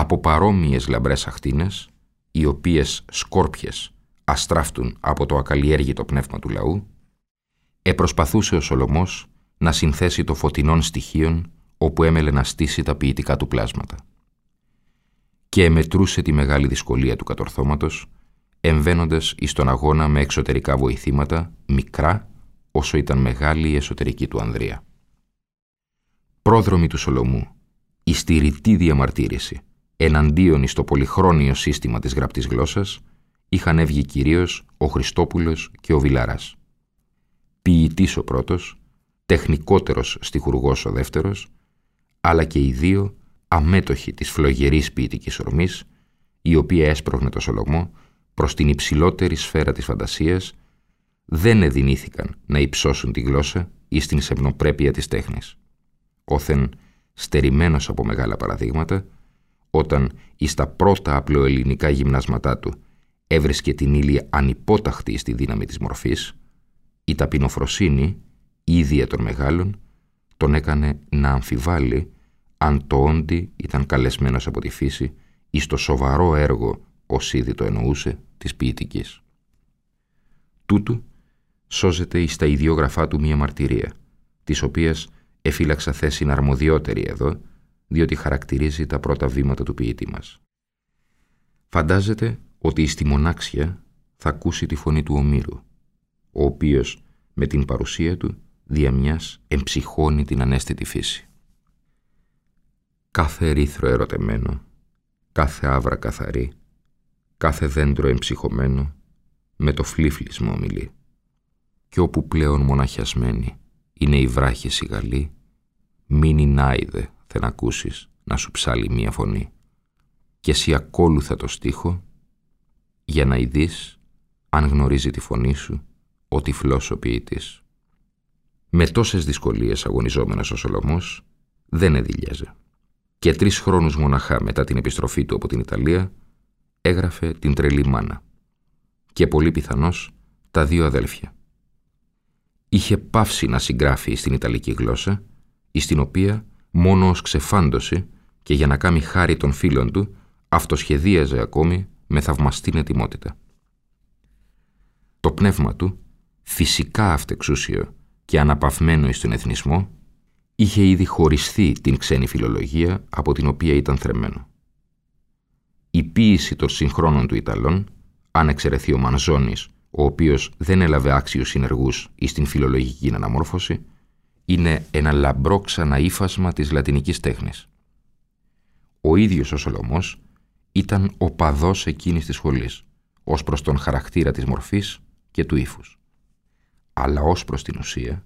Από παρόμοιες λαμπρές αχτίνες, οι οποίες σκόρπιες αστράφτουν από το ακαλλιέργητο πνεύμα του λαού, επροσπαθούσε ο Σολομός να συνθέσει το φωτεινών στοιχείων όπου έμελε να στήσει τα ποιητικά του πλάσματα. Και εμετρούσε τη μεγάλη δυσκολία του κατορθώματος, εμβαίνοντας εις τον αγώνα με εξωτερικά βοηθήματα, μικρά, όσο ήταν μεγάλη η εσωτερική του Ανδρεία. Πρόδρομη του Σολομού, η στηρητή διαμαρτύρηση, εναντίον στο πολυχρόνιο σύστημα της γραπτής γλώσσας, είχαν έβγει κυρίως ο Χριστόπουλος και ο Βιλάρας. Ποιητής ο πρώτος, τεχνικότερος στιχουργός ο δεύτερος, αλλά και οι δύο αμέτωχοι της φλογερής ποιητικής ορμής, η οποία έσπρωχνε το Σολομό προς την υψηλότερη σφαίρα της φαντασίας, δεν εδινήθηκαν να υψώσουν τη γλώσσα ή στην σεμνοπρέπεια της τέχνης. Όθεν, στερημένος από μεγάλα παραδείγματα, όταν εις τα πρώτα απλοελληνικά γυμνάσματά του έβρισκε την ύλη ανυπόταχτη στη δύναμη της μορφής, η ταπεινοφροσύνη, ίδια των μεγάλων, τον έκανε να αμφιβάλλει αν το όντι ήταν καλεσμένος από τη φύση ή στο σοβαρό έργο, ως ήδη το εννοούσε, της ποιητικής. Τούτου σώζεται εις τα ιδιόγραφά του μία μαρτυρία, της οποίας εφύλαξα θέση αρμοδιότερη εδώ, διότι χαρακτηρίζει τα πρώτα βήματα του ποιητή μας. Φαντάζεται ότι στη μονάξια θα ακούσει τη φωνή του Ομήρου, ο οποίος με την παρουσία του διαμιάς εμψυχώνει την ανέστητη φύση. Κάθε ρήθρο ερωτεμένο, κάθε άβρα καθαρή, κάθε δέντρο εμψυχωμένο, με το φλίφλισμα ομιλεί. Και όπου πλέον μοναχιασμένη είναι η βράχη σιγαλή, μην νάιδε να ακούσεις να σου ψάλει μία φωνή και εσύ ακόλουθα το στίχο για να ειδείς αν γνωρίζει τη φωνή σου ο τυφλός ο ποιητής. Με τόσες δυσκολίες αγωνιζόμενος ο Σολομός δεν εδηλιάζε και τρεις χρόνους μοναχά μετά την επιστροφή του από την Ιταλία έγραφε την τρελή μάνα και πολύ πιθανώς τα δύο αδέλφια. Είχε πάυσει να συγγράφει στην Ιταλική γλώσσα, εις την οποία μόνο ως ξεφάντωση και για να κάνει χάρη των φίλων του, αυτοσχεδίαζε ακόμη με θαυμαστήν ετοιμότητα. Το πνεύμα του, φυσικά αυτεξούσιο και αναπαυμένο εις τον εθνισμό, είχε ήδη χωριστεί την ξένη φιλολογία από την οποία ήταν θρεμμένο. Η ποίηση των συγχρόνων του Ιταλών, αν εξαιρεθεί ο Μανζόνης, ο οποίος δεν έλαβε άξιους συνεργούς εις την φιλολογική αναμόρφωση, είναι ένα λαμπρό ξαναήφασμα της λατινικής τέχνης. Ο ίδιος ο Σολομός ήταν ο παδός εκείνης της σχολής, ως προς τον χαρακτήρα της μορφής και του ύφους. Αλλά ως προς την ουσία,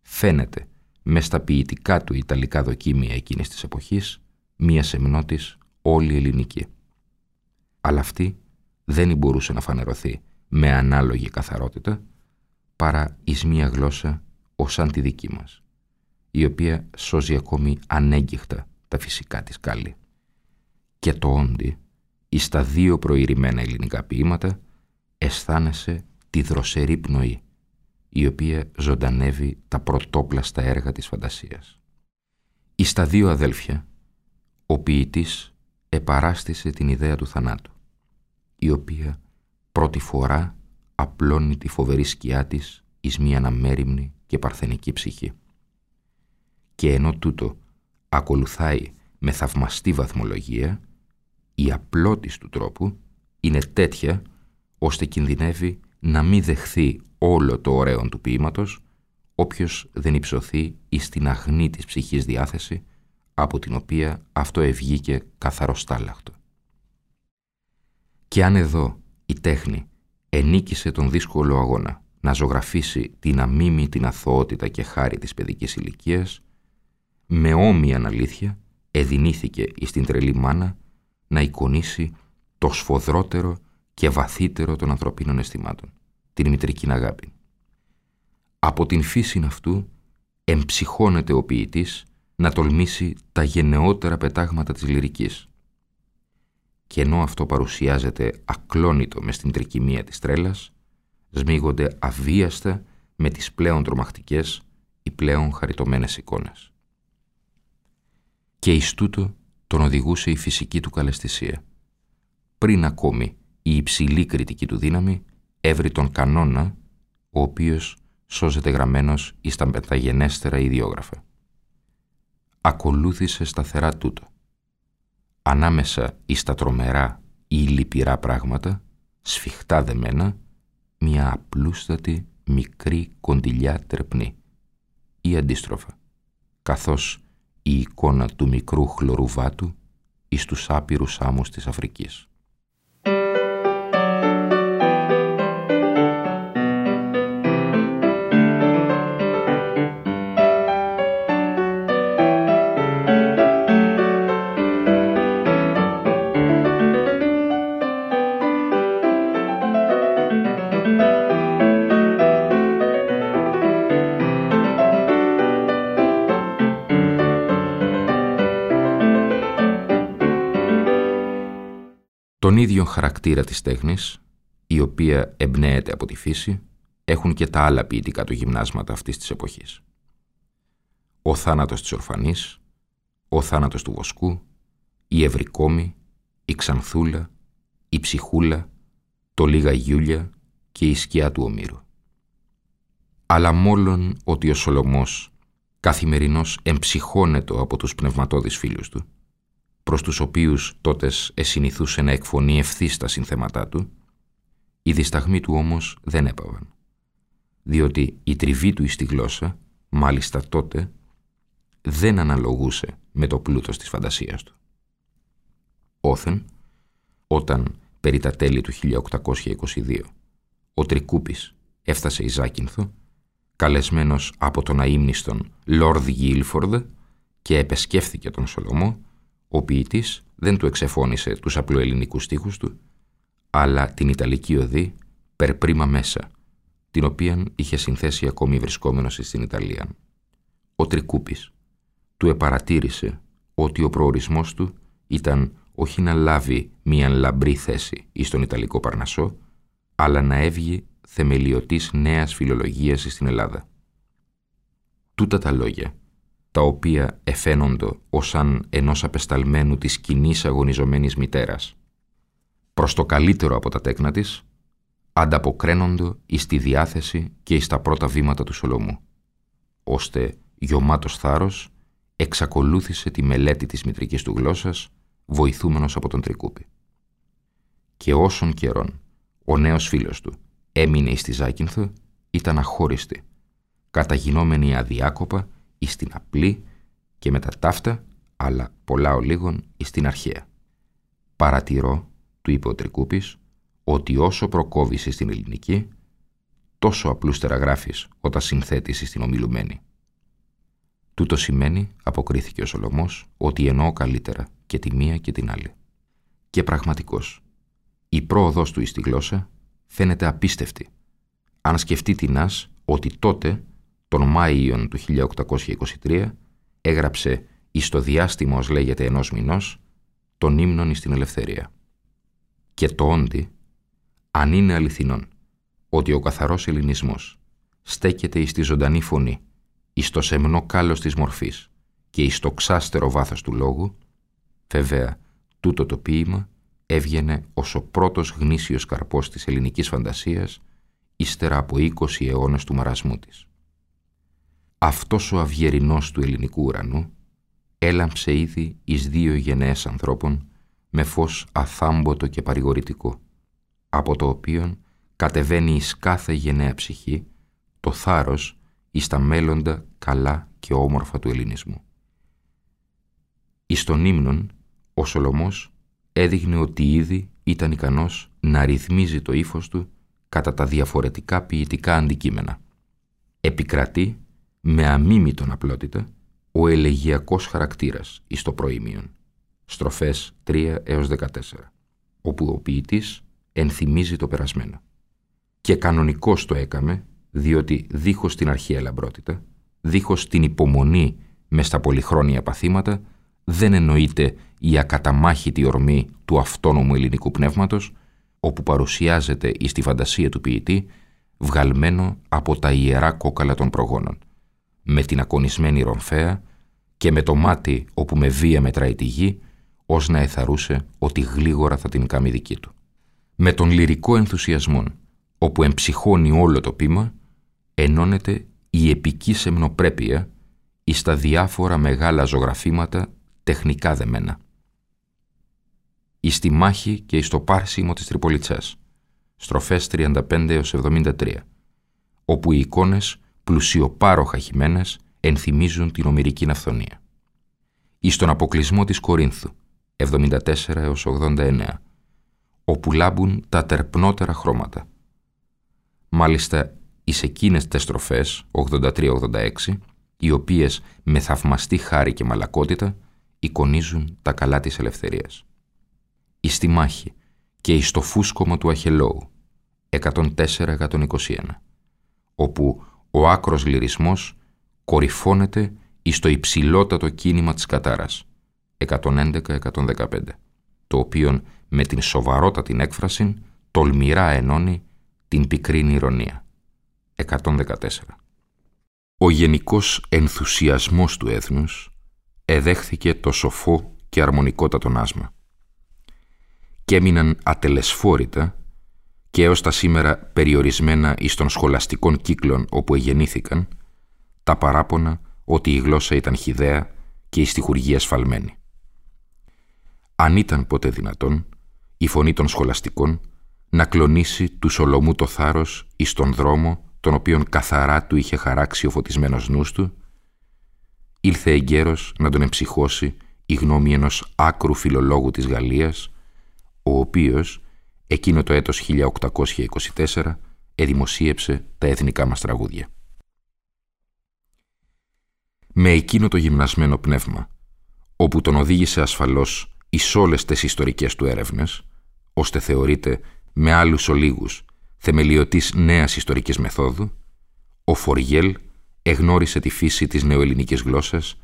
φαίνεται με στα ποιητικά του ιταλικά δοκίμια εκείνης της εποχής μία σεμνότης όλη ελληνική. Αλλά αυτή δεν μπορούσε να φανερωθεί με ανάλογη καθαρότητα παρά εις μία γλώσσα ως σαν τη δική μας, η οποία σώζει ακόμη ανέγκυχτα τα φυσικά της κάλλη. Και το όντι, εις τα δύο προηρημένα ελληνικά ποίηματα, αισθάνεσαι τη δροσερή πνοή, η οποία ζωντανεύει τα πρωτόπλαστα έργα της φαντασίας. Εις τα δύο αδέλφια, ο ποιητής επαράστησε την ιδέα του θανάτου, η οποία πρώτη φορά απλώνει τη φοβερή σκιά της εις μία αναμέριμνη και παρθενική ψυχή. Και ενώ τούτο ακολουθάει με θαυμαστή βαθμολογία, η απλότης του τρόπου είναι τέτοια ώστε κινδυνεύει να μην δεχθεί όλο το ωραίο του ποίηματος όποιος δεν υψωθεί εις την αγνή της ψυχής διάθεση από την οποία αυτό ευγήκε καθαρός στάλαχτο. Και αν εδώ η τέχνη ενίκησε τον δύσκολο αγώνα να ζωγραφίσει την αμήμη την αθωότητα και χάρη της παιδικής ηλικίας, με όμοια αλήθεια εδινήθηκε εις την τρελή μάνα να εικονίσει το σφοδρότερο και βαθύτερο των ανθρωπίνων αισθημάτων, την μητρική αγάπη. Από την φύση αυτού εμψυχώνεται ο ποιητής να τολμήσει τα γενναιότερα πετάγματα της λυρικής. Και ενώ αυτό παρουσιάζεται ακλόνητο μες στην τρικυμία της τρέλας, σμίγονται αβίαστα με τις πλέον τρομακτικές ή πλέον χαριτωμένες εικόνες. Και εις τούτο τον οδηγούσε η φυσική του καλεσθησία. Πριν ακόμη η υψηλή κριτική του δύναμη έβρι τον κανόνα, ο οποίος σώζεται γραμμένος εις τα πενταγενέστερα ιδιόγραφα. Ακολούθησε σταθερά τούτο. Ανάμεσα εις τα τρομερά ή λυπηρά πράγματα, σφιχτά δεμένα, μια απλούστατη μικρή κοντιλιά τερπνή ή αντίστροφα, καθώς η εικόνα του μικρού χλωρουβάτου εις τους άπειρους άμμους της Αφρικής. Τον ίδιο χαρακτήρα της τέχνης, η οποία εμπνέεται από τη φύση, έχουν και τα άλλα ποιητικά του γυμνάσματα αυτής της εποχής. Ο θάνατος της ορφανής, ο θάνατος του βοσκού, η ευρικόμη, η ξανθούλα, η ψυχούλα, το λίγα γιούλια και η σκιά του ομήρου. Αλλά μόλον ότι ο Σολομός καθημερινώς εμψυχώνεται από τους πνευματώδεις φίλους του, προς τους οποίους τότε εσυνηθούσε να εκφωνεί ευθύς τα συνθέματά του, οι δισταγμοί του όμως δεν έπαβαν, διότι η τριβή του στη γλώσσα, μάλιστα τότε, δεν αναλογούσε με το πλούτος της φαντασίας του. Όθεν, όταν περί τα τέλη του 1822 ο Τρικούπης έφτασε η Ζάκυνθο, καλεσμένος από τον αείμνηστον Λόρδ Γίλφορντ και επεσκέφθηκε τον Σολομό, ο ποιητής δεν του εξεφώνησε τους απλοελληνικούς στίχους του, αλλά την Ιταλική οδή «Περπρίμα μέσα», την οποία είχε συνθέσει ακόμη βρισκόμενος στην Ιταλία. Ο Τρικούπης του επαρατήρησε ότι ο προορισμός του ήταν όχι να λάβει μια λαμπρή θέση εις τον Ιταλικό Παρνασσό, αλλά να έβγει θεμελιωτής νέας φιλολογίας στην Ελλάδα. Τούτα τα λόγια τα οποία εφαίνοντο ως αν ενός απεσταλμένου της κοινής αγωνιζομένης μητέρας. Προς το καλύτερο από τα τέκνα της, ανταποκραίνοντο εις τη διάθεση και εις τα πρώτα βήματα του Σολομού, ώστε γιωμάτος θάρρος εξακολούθησε τη μελέτη της μητρικής του γλώσσας, βοηθούμενος από τον Τρικούπη. Και όσων καιρών ο νέος φίλος του έμεινε εις τη Ζάκυνθο, ήταν αχώριστη, καταγινόμενη αδιάκοπα εις την απλή και με τα ταύτα, αλλά πολλά ο λίγων εις την αρχαία. Παρατηρώ, του είπε ο Τρικούπης, ότι όσο προκόβησε στην ελληνική, τόσο απλούστερα γράφεις όταν συνθέτεις στην ομιλουμένη. Τούτο σημαίνει, αποκρίθηκε ο Σολομός, ότι εννοώ καλύτερα και τη μία και την άλλη. Και πραγματικός, η πρόοδος του εις τη γλώσσα φαίνεται απίστευτη. Αν σκεφτεί την ότι τότε τον Μάιον του 1823 έγραψε εις το διάστημα ως λέγεται ενός μηνός τον ύμνον στην ελευθερία. Και το όντι, αν είναι αληθινόν ότι ο καθαρός ελληνισμός στέκεται εις τη ζωντανή φωνή, εις το σεμνό κάλος της μορφής και εις το ξάστερο βάθος του λόγου, βέβαια τούτο το ποίημα έβγαινε ως ο πρώτος γνήσιος καρπός της ελληνικής φαντασίας ύστερα από 20 αιώνες του μαρασμού της αυτός ο αυγερινός του ελληνικού ουρανού έλαμψε ήδη εις δύο γενναίες ανθρώπων με φως αθάμποτο και παρηγορητικό, από το οποίο κατεβαίνει εις κάθε γενναία ψυχή το θάρρος εις τα μέλλοντα καλά και όμορφα του ελληνισμού. Εις τον ύμνον, ο Σολομός έδειχνε ότι ήδη ήταν ικανός να ρυθμίζει το ύφος του κατά τα διαφορετικά ποιητικά αντικείμενα. Επικρατεί με αμίμητον απλότητα ο ελεγιακός χαρακτήρας εις το προήμιον, στροφές 3 έως 14, όπου ο ποιητής ενθυμίζει το περασμένο. Και κανονικός το έκαμε, διότι δίχως την αρχαία λαμπρότητα, δίχως την υπομονή μες στα πολυχρόνια παθήματα, δεν εννοείται η ακαταμάχητη ορμή του αυτόνομου ελληνικού πνεύματος, όπου παρουσιάζεται εις τη φαντασία του ποιητή, βγαλμένο από τα ιερά κόκαλα των προγόνων, με την ακονισμένη ρομφαία και με το μάτι όπου με βία μετράει τη γη, ως να εθαρούσε ότι γλίγορα θα την κάνει δική του. Με τον λυρικό ενθουσιασμό, όπου εμψυχώνει όλο το πείμα, ενώνεται η επική σεμνοπρέπεια εις τα διάφορα μεγάλα ζωγραφήματα τεχνικά δεμένα. Εις τη μάχη και εις το πάρσιμο της Τριπολιτσάς, στροφές 35-73, όπου οι εικόνες πλουσιοπάροχα χειμένες ενθυμίζουν την ομυρική ναυτονία. Εις τον αποκλεισμό της Κορίνθου, 74-89, όπου λάμπουν τα τερπνότερα χρώματα. Μάλιστα, εις εκείνες τις στροφές, 83-86, οι οποίες με θαυμαστή χάρη και μαλακότητα εικονίζουν τα καλά της ελευθερίας. Εις τη μάχη και εις το φούσκωμα του Αχελώου, 104-121, όπου ο άκρος λυρισμός κορυφώνεται εις το υψηλότατο κίνημα της κατάρας, 111-115, το οποίο με την σοβαρότατη έκφραση τολμηρά ενώνει την πικρή ηρωνία. 114. Ο γενικός ενθουσιασμός του έθνους εδέχθηκε το σοφό και αρμονικότατο άσμα. Και έμειναν ατελεσφόρητα και έως τα σήμερα περιορισμένα εις των σχολαστικών κύκλων όπου εγεννήθηκαν, τα παράπονα ότι η γλώσσα ήταν χιδαία και η στιχουργία σφαλμένη. Αν ήταν ποτέ δυνατόν, η φωνή των σχολαστικών να κλονίσει του Σολομού το θάρρος εις τον δρόμο τον οποίον καθαρά του είχε χαράξει ο φωτισμένος νους του, ήλθε εγκαίρος να τον εμψυχώσει η γνώμη ενός άκρου φιλολόγου της Γαλλίας, ο οποίος εκείνο το έτος 1824 εδημοσίεψε τα εθνικά μας τραγούδια. Με εκείνο το γυμνασμένο πνεύμα, όπου τον οδήγησε ασφαλώς εις όλες τις ιστορικές του έρευνες, ώστε θεωρείται με άλλους ολίγους θεμελιωτής νέας ιστορικής μεθόδου, ο Φοριέλ εγνώρισε τη φύση της νεοελληνικής γλώσσας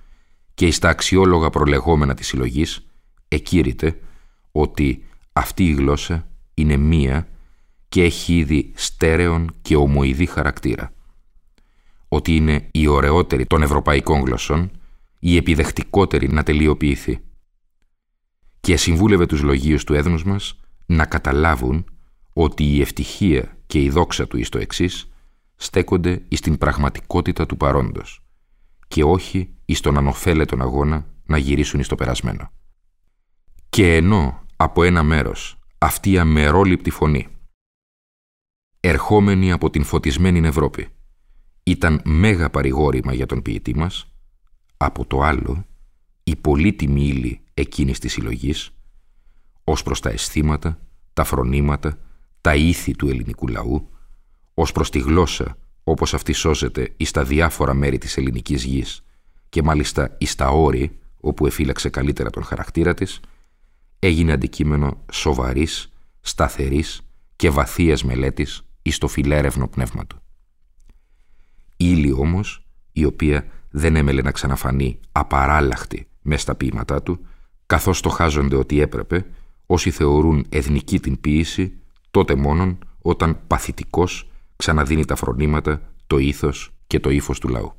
και εις τα αξιόλογα προλεγόμενα της συλλογής εκήρυτε ότι αυτή η γλώσσα είναι μία και έχει ήδη στέρεον και ομοειδή χαρακτήρα. Ότι είναι η ωραιότερη των ευρωπαϊκών γλωσσών, η επιδεχτικότερη να τελειοποιηθεί. Και συμβούλευε τους λογίους του έθνους μας να καταλάβουν ότι η ευτυχία και η δόξα του εις το εξής στέκονται εις την πραγματικότητα του παρόντος και όχι εις τον ανοφέλετον αγώνα να γυρίσουν εις το περασμένο. Και ενώ από ένα μέρος αυτή η αμερόληπτη φωνή, ερχόμενη από την φωτισμένη Ευρώπη, ήταν μέγα παρηγόρημα για τον ποιητή μας, από το άλλο η πολύτιμη ύλη εκείνης της συλλογής, ως προς τα αισθήματα, τα φρονήματα, τα ήθη του ελληνικού λαού, ως προς τη γλώσσα όπως αυτή σώζεται εις τα διάφορα μέρη της ελληνικής γης και μάλιστα εις τα όρη όπου εφύλαξε καλύτερα τον χαρακτήρα της, έγινε αντικείμενο σοβαρής, σταθερής και βαθίας μελέτης εις το φιλέρευνο πνεύμα του. Ήλη όμως, η οποία δεν έμελε να ξαναφανεί απαράλλαχτη μες στα ποίηματά του, καθώς το χάζονται ότι έπρεπε, όσοι θεωρούν εθνική την ποίηση, τότε μόνον όταν παθητικός ξαναδίνει τα φρονήματα, το ήθος και το ύφος του λαού.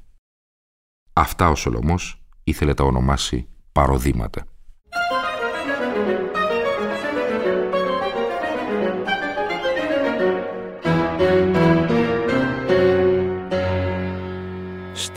Αυτά ο Σολομός ήθελε τα ονομάσει παροδήματα.